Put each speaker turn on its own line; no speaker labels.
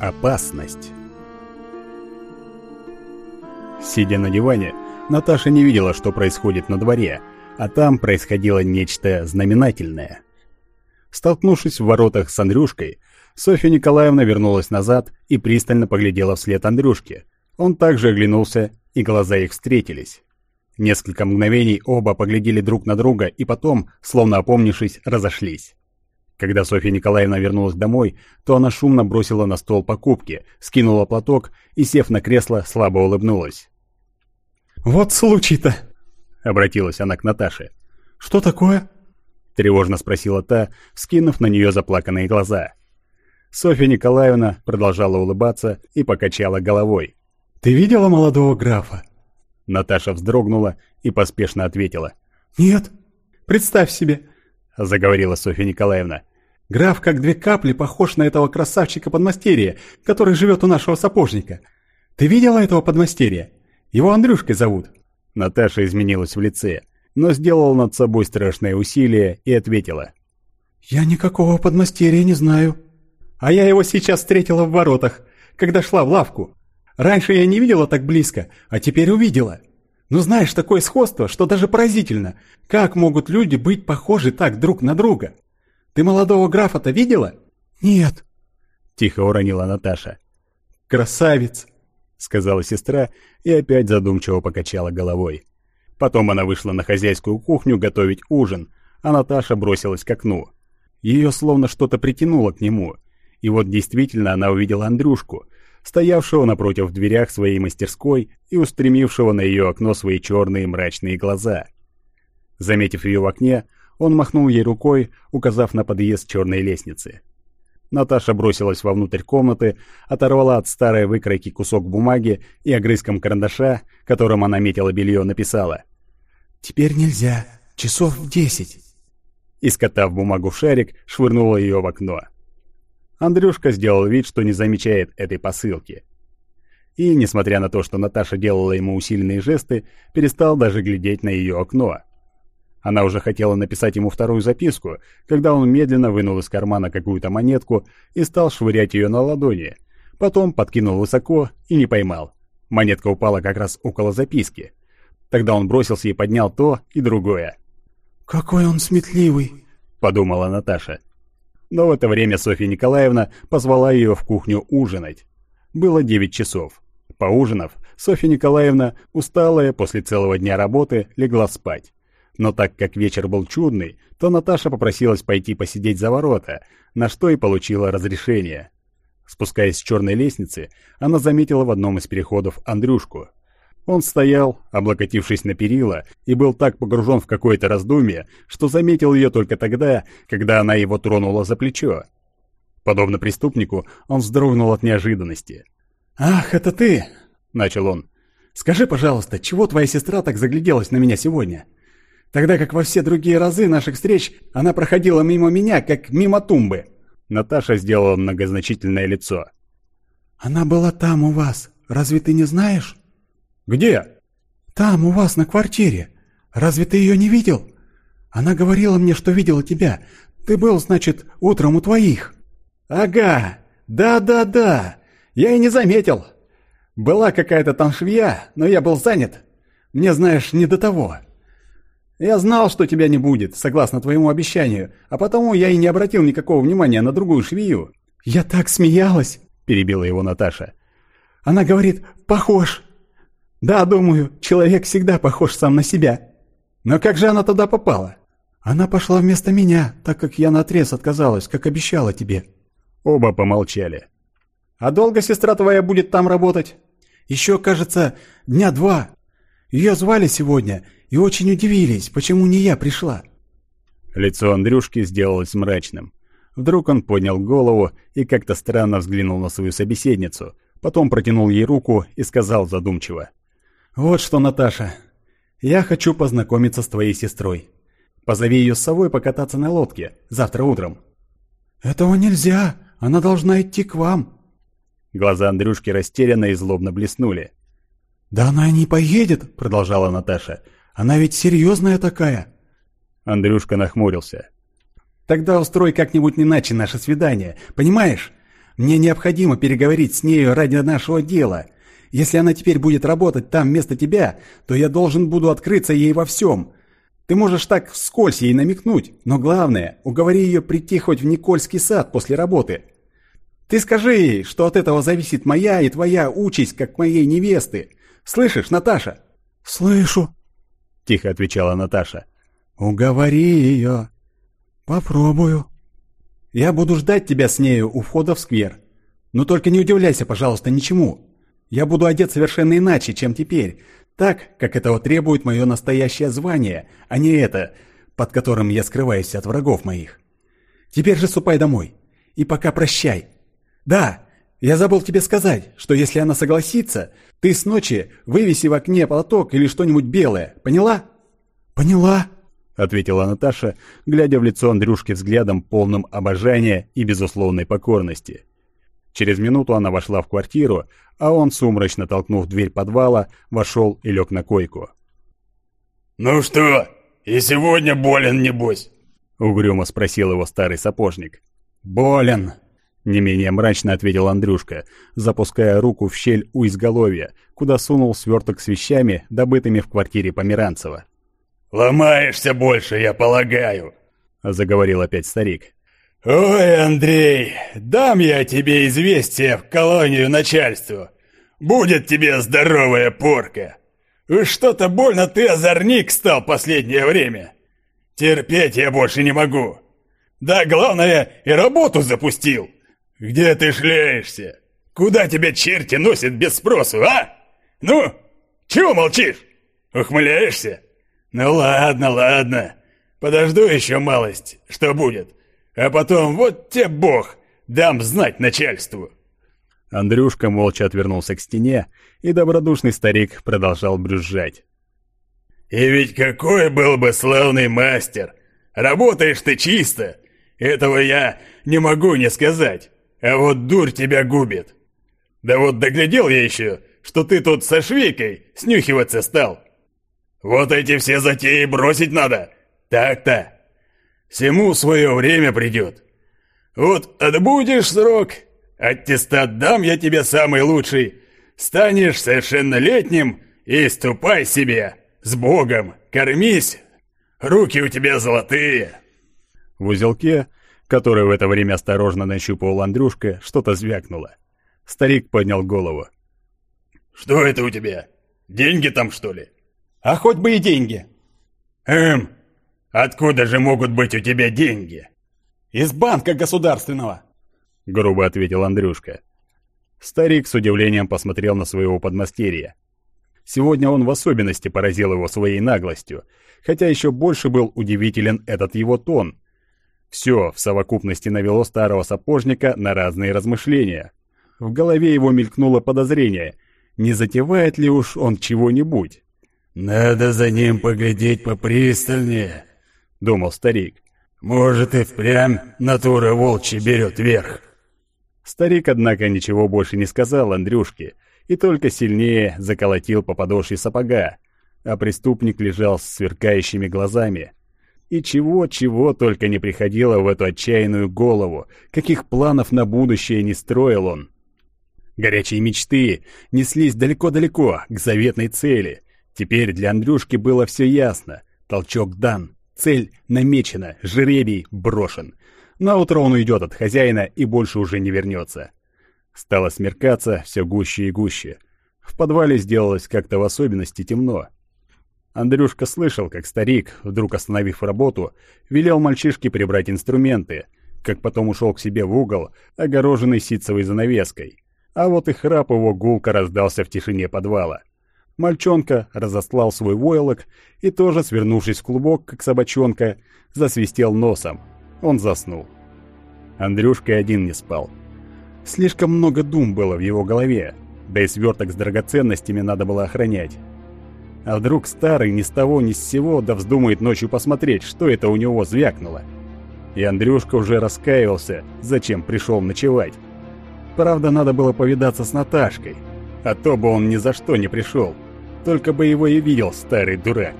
Опасность. Сидя на диване, Наташа не видела, что происходит на дворе, а там происходило нечто знаменательное. Столкнувшись в воротах с Андрюшкой, Софья Николаевна вернулась назад и пристально поглядела вслед Андрюшке. Он также оглянулся, и глаза их встретились. Несколько мгновений оба поглядели друг на друга и потом, словно опомнившись, разошлись. Когда Софья Николаевна вернулась домой, то она шумно бросила на стол покупки, скинула платок и, сев на кресло, слабо улыбнулась.
«Вот случай-то!»
— обратилась она к Наташе.
«Что такое?»
— тревожно спросила та, скинув на нее заплаканные глаза. Софья Николаевна продолжала улыбаться и покачала головой.
«Ты видела молодого графа?»
Наташа вздрогнула и поспешно ответила.
«Нет. Представь себе», —
заговорила Софья Николаевна.
«Граф, как две капли, похож на этого красавчика-подмастерья, который живет у нашего сапожника. Ты видела этого подмастерья? Его Андрюшкой зовут».
Наташа изменилась в лице, но сделала над собой страшное усилие и ответила.
«Я никакого подмастерья не знаю. А я его сейчас встретила в воротах, когда шла в лавку. Раньше я не видела так близко, а теперь увидела. Ну знаешь, такое сходство, что даже поразительно. Как могут люди быть похожи так друг на друга? Ты молодого графа-то видела? Нет.
Тихо уронила Наташа.
Красавец,
сказала сестра и опять задумчиво покачала головой. Потом она вышла на хозяйскую кухню готовить ужин, а Наташа бросилась к окну. Ее словно что-то притянуло к нему. И вот действительно она увидела Андрюшку, стоявшего напротив в дверях своей мастерской и устремившего на ее окно свои черные мрачные глаза. Заметив ее в окне, он махнул ей рукой, указав на подъезд черной лестницы. Наташа бросилась вовнутрь комнаты, оторвала от старой выкройки кусок бумаги и огрызком карандаша, которым она метила белье, написала
«Теперь нельзя. Часов десять».
И, скотав бумагу в шарик, швырнула ее в окно. Андрюшка сделал вид, что не замечает этой посылки. И, несмотря на то, что Наташа делала ему усиленные жесты, перестал даже глядеть на ее окно. Она уже хотела написать ему вторую записку, когда он медленно вынул из кармана какую-то монетку и стал швырять ее на ладони. Потом подкинул высоко и не поймал. Монетка упала как раз около записки. Тогда он бросился и поднял то и другое.
«Какой он сметливый!»
— подумала Наташа. Но в это время Софья Николаевна позвала ее в кухню ужинать. Было девять часов. Поужинав, Софья Николаевна, усталая после целого дня работы, легла спать. Но так как вечер был чудный, то Наташа попросилась пойти посидеть за ворота, на что и получила разрешение. Спускаясь с черной лестницы, она заметила в одном из переходов Андрюшку. Он стоял, облокотившись на перила, и был так погружен в какое-то раздумье, что заметил ее только тогда, когда она его тронула за плечо. Подобно преступнику, он вздрогнул от неожиданности.
«Ах, это ты!» — начал он. «Скажи, пожалуйста, чего твоя сестра так загляделась на меня сегодня? Тогда как во все другие разы наших встреч она проходила мимо меня, как мимо тумбы».
Наташа сделала многозначительное лицо.
«Она была там у вас, разве ты не знаешь?»
«Где?»
«Там, у вас, на квартире. Разве ты ее не видел? Она говорила мне, что видела тебя. Ты был, значит, утром у твоих».
«Ага, да-да-да, я и не заметил. Была какая-то там швея, но я был занят. Мне, знаешь, не до того. Я знал, что тебя не будет, согласно твоему обещанию, а потому я и не обратил никакого внимания на другую швею».
«Я так смеялась», — перебила его Наташа. «Она говорит, похож». Да, думаю, человек всегда похож сам на себя.
Но как же она туда попала?
Она пошла вместо меня, так как я наотрез отказалась, как обещала тебе.
Оба помолчали. А долго сестра твоя будет там работать?
Еще, кажется, дня два. Ее звали сегодня и очень удивились, почему не я пришла.
Лицо Андрюшки сделалось мрачным. Вдруг он поднял голову и как-то странно взглянул на свою собеседницу, потом протянул ей руку и сказал задумчиво. «Вот что, Наташа, я хочу познакомиться с твоей сестрой. Позови ее с собой покататься на лодке завтра утром».
«Этого нельзя, она должна идти к вам».
Глаза Андрюшки растерянно и злобно блеснули.
«Да она не поедет», — продолжала Наташа. «Она ведь серьезная такая».
Андрюшка нахмурился.
«Тогда устрой как-нибудь иначе наше свидание, понимаешь? Мне необходимо переговорить с нею ради нашего дела. Если она теперь будет работать там вместо тебя, то я должен буду открыться ей во всем. Ты можешь так вскользь ей намекнуть, но главное, уговори ее прийти хоть в Никольский сад после работы. Ты скажи ей, что от этого зависит моя и твоя участь, как моей невесты. Слышишь, Наташа?»
«Слышу», — тихо отвечала Наташа.
«Уговори ее». «Попробую». «Я буду ждать тебя с нею у входа в сквер. Но только не удивляйся, пожалуйста, ничему. Я буду одет совершенно иначе, чем теперь, так, как этого требует мое настоящее звание, а не это, под которым я скрываюсь от врагов моих. Теперь же ступай домой. И пока прощай. Да, я забыл тебе сказать, что если она согласится, ты с ночи вывеси в окне платок или что-нибудь белое. Поняла?
Поняла, ответила Наташа, глядя в лицо Андрюшки взглядом полным обожания и безусловной покорности. Через минуту она вошла в квартиру, а он, сумрачно толкнув дверь подвала, вошел и лег на койку.
«Ну что, и сегодня болен, небось?»
— угрюмо спросил его старый сапожник.
«Болен!»
Не менее мрачно ответил Андрюшка, запуская руку в щель у изголовья, куда сунул сверток с вещами, добытыми в квартире Померанцева.
«Ломаешься больше, я полагаю», — заговорил опять старик. «Ой, Андрей, дам я тебе известие в колонию начальству. Будет тебе здоровая порка. Что-то больно ты озорник стал последнее время. Терпеть я больше не могу. Да, главное, и работу запустил. Где ты шляешься? Куда тебя черти носят без спросу, а? Ну, чего молчишь? Ухмыляешься? Ну ладно, ладно. Подожду еще малость, что будет. А потом, вот тебе бог, дам знать начальству!»
Андрюшка молча отвернулся к стене, и добродушный старик продолжал брюзжать.
«И ведь какой был бы славный мастер! Работаешь ты чисто! Этого я не могу не сказать, а вот дурь тебя губит! Да вот доглядел я еще, что ты тут со швейкой снюхиваться стал! Вот эти все затеи бросить надо! Так-то!» Всему свое время придет. Вот отбудешь срок, аттестат дам я тебе самый лучший. Станешь совершеннолетним и ступай себе. С Богом, кормись. Руки у тебя золотые.
В узелке, который в это время осторожно нащупывал Андрюшка, что-то звякнуло. Старик поднял голову.
«Что это у тебя? Деньги там, что ли?»
«А хоть бы и деньги!»
«Эм, Откуда же могут быть у тебя деньги?
Из банка государственного,
грубо ответил Андрюшка. Старик с удивлением посмотрел на своего подмастерья. Сегодня он в особенности поразил его своей наглостью, хотя еще больше был удивителен этот его тон. Все в совокупности навело старого сапожника на разные размышления. В голове его мелькнуло подозрение, не затевает ли уж он чего-нибудь.
«Надо за ним поглядеть попристальнее», —
думал старик.
«Может, и впрямь натура волчья берет верх».
Старик, однако, ничего больше не сказал Андрюшке и только сильнее заколотил по подошве сапога, а преступник лежал с сверкающими глазами. И чего-чего только не приходило в эту отчаянную голову, каких планов на будущее не строил он. Горячие мечты неслись далеко-далеко, к заветной цели. Теперь для Андрюшки было все ясно. Толчок дан. Цель намечена, жребий брошен. На утро он уйдет от хозяина и больше уже не вернется. Стало смеркаться все гуще и гуще. В подвале сделалось как-то в особенности темно. Андрюшка слышал, как старик, вдруг остановив работу, велел мальчишке прибрать инструменты, как потом ушел к себе в угол, огороженный ситцевой занавеской. А вот и храп его гулко раздался в тишине подвала. Мальчонка разослал свой войлок и тоже, свернувшись в клубок, как собачонка, засвистел носом. Он заснул. Андрюшка один не спал. Слишком много дум было в его голове, да и сверток с драгоценностями надо было охранять. А вдруг старый ни с того ни с сего да вздумает ночью посмотреть, что это у него звякнуло. И Андрюшка уже раскаивался, зачем пришел ночевать. Правда, надо было повидаться с Наташкой, а то бы он ни за что не пришел. Только бы его и видел старый дурак.